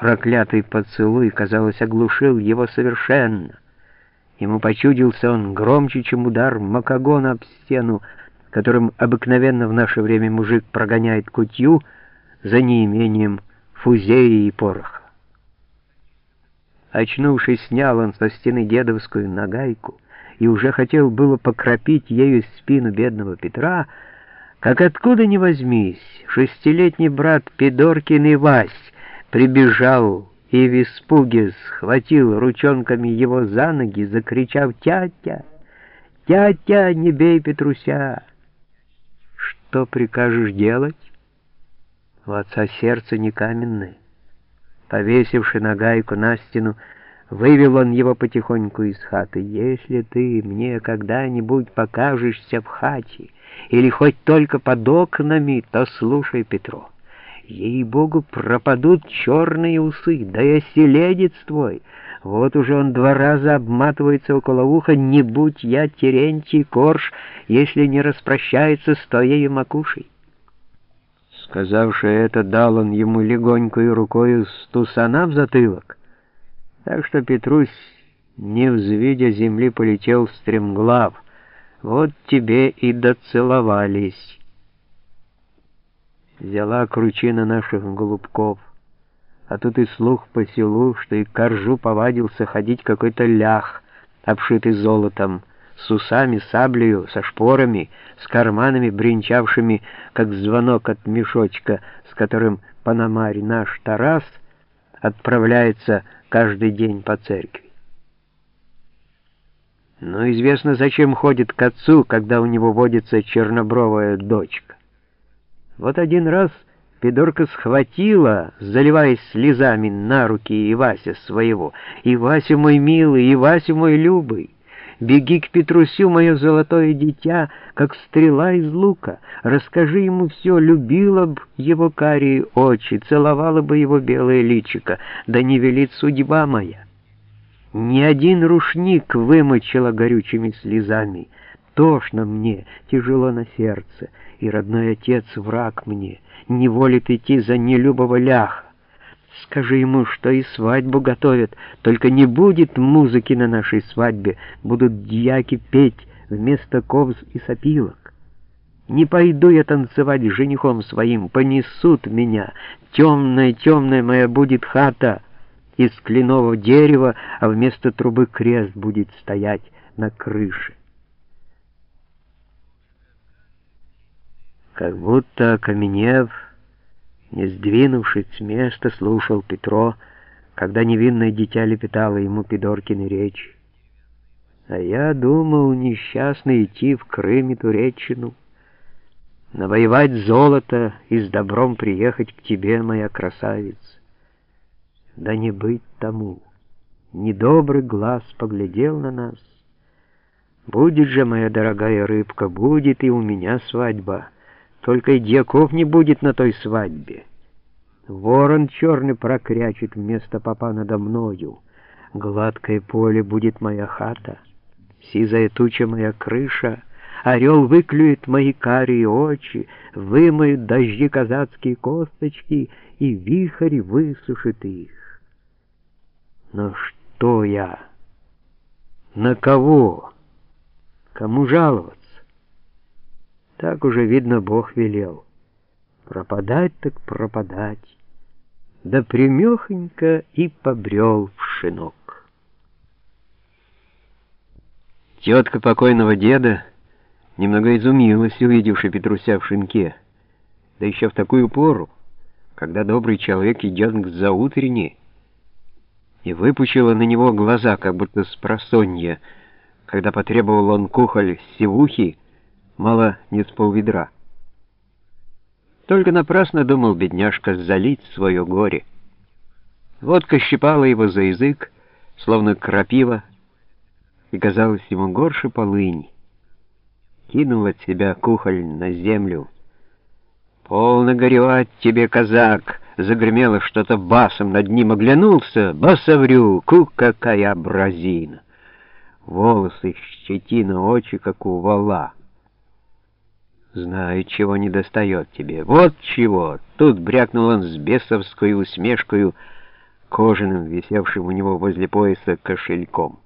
Проклятый поцелуй, казалось, оглушил его совершенно. Ему почудился он громче, чем удар макагона об стену, которым обыкновенно в наше время мужик прогоняет кутью за неимением фузеи и пороха. Очнувшись, снял он со стены дедовскую нагайку и уже хотел было покропить ею спину бедного Петра, как откуда ни возьмись, шестилетний брат Пидоркин и Вась прибежал и в испуге схватил ручонками его за ноги, закричав «Тятя! Тятя, не бей Петруся!» «Что прикажешь делать?» У отца сердце не каменное. Повесивши нагайку на стену, вывел он его потихоньку из хаты. «Если ты мне когда-нибудь покажешься в хате или хоть только под окнами, то слушай, Петро». Ей-богу, пропадут черные усы, да и оселедец твой. Вот уже он два раза обматывается около уха, не будь я Терентий Корж, если не распрощается с твоей макушей. Сказавши это, дал он ему легонькую рукою стусана в затылок, так что Петрусь, не взвидя земли, полетел стремглав. Вот тебе и доцеловались» взяла кручина наших голубков. А тут и слух по селу, что и коржу повадился ходить какой-то лях, обшитый золотом, с усами, саблею, со шпорами, с карманами, бренчавшими, как звонок от мешочка, с которым Панамарь наш Тарас отправляется каждый день по церкви. Но известно, зачем ходит к отцу, когда у него водится чернобровая дочка. Вот один раз Пидорка схватила, заливаясь слезами на руки и Вася своего. «И Вася мой милый, и Вася мой любый!» Беги к Петрусю, мое золотое дитя, как стрела из лука. Расскажи ему все, любила б его карие очи, целовала бы его белое личико, да не велит судьба моя. Ни один рушник вымочила горючими слезами. Тошно мне, тяжело на сердце и родной отец враг мне, не волит идти за нелюбого ляха. Скажи ему, что и свадьбу готовят, только не будет музыки на нашей свадьбе, будут дьяки петь вместо ковз и сопилок. Не пойду я танцевать с женихом своим, понесут меня. Темная-темная моя будет хата из кленового дерева, а вместо трубы крест будет стоять на крыше. Как будто окаменев, не сдвинувшись с места, слушал Петро, когда невинное дитя лепетало ему Пидоркины речи. А я думал несчастно идти в Крым и Туреччину, навоевать золото и с добром приехать к тебе, моя красавица. Да не быть тому. Недобрый глаз поглядел на нас. Будет же, моя дорогая рыбка, будет и у меня свадьба. Только и дьяков не будет на той свадьбе. Ворон черный прокрячет вместо папа надо мною. Гладкое поле будет моя хата, сизая туча моя крыша, Орел выклюет мои карие очи, вымоет дожди казацкие косточки, и вихрь высушит их. Но что я? На кого? Кому жаловаться? Так уже, видно, Бог велел. Пропадать так пропадать. Да примехонько и побрел в шинок. Тетка покойного деда немного изумилась, увидевши Петруся в шинке, да еще в такую пору, когда добрый человек идет к заутренне, и выпучила на него глаза, как будто с просонья, когда потребовал он кухоль севухи, мало не с полведра. Только напрасно думал бедняжка залить свое горе. Водка щипала его за язык, словно крапива, и казалось ему горше полыни. Кинул от себя кухоль на землю. «Полно горевать тебе, казак!» Загремело что-то басом, над ним оглянулся. «Басоврю! Ку, какая бразина!» Волосы, щетина, очи, как у вала. Знаю, чего не достает тебе. Вот чего!» Тут брякнул он с бесовской усмешкою, кожаным, висевшим у него возле пояса кошельком.